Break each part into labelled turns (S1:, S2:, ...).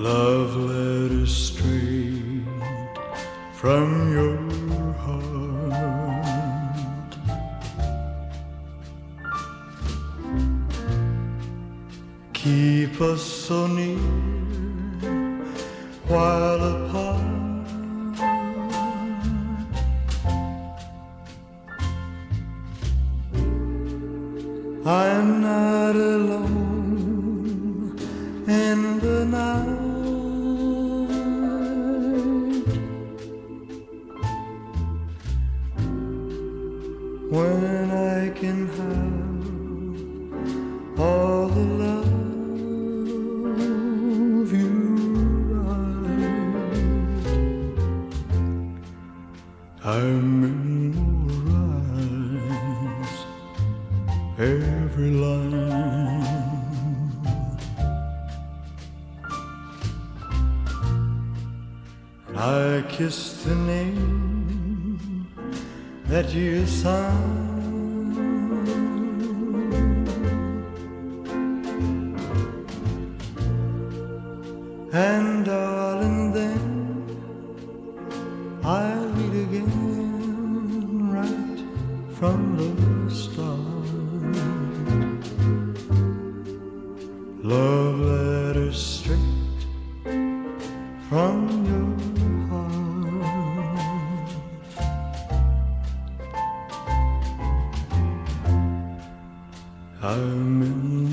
S1: Love letters straight from your heart. Keep us so near while apart. I'm not alone in the night. When I can have all the love you write. I memorize every line. I kiss the name that you signed. And darling, then I read again right from the start. Love letters straight I'm in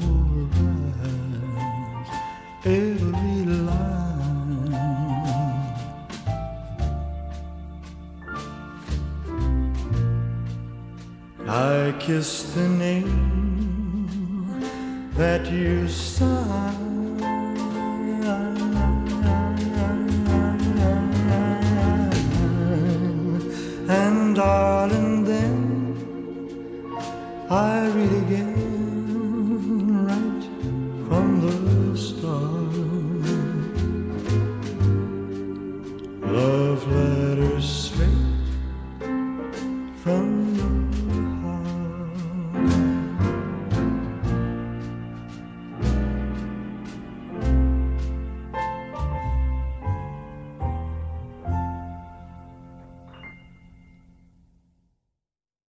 S1: every line. I kiss the name that you signed. And darling, then I read again. from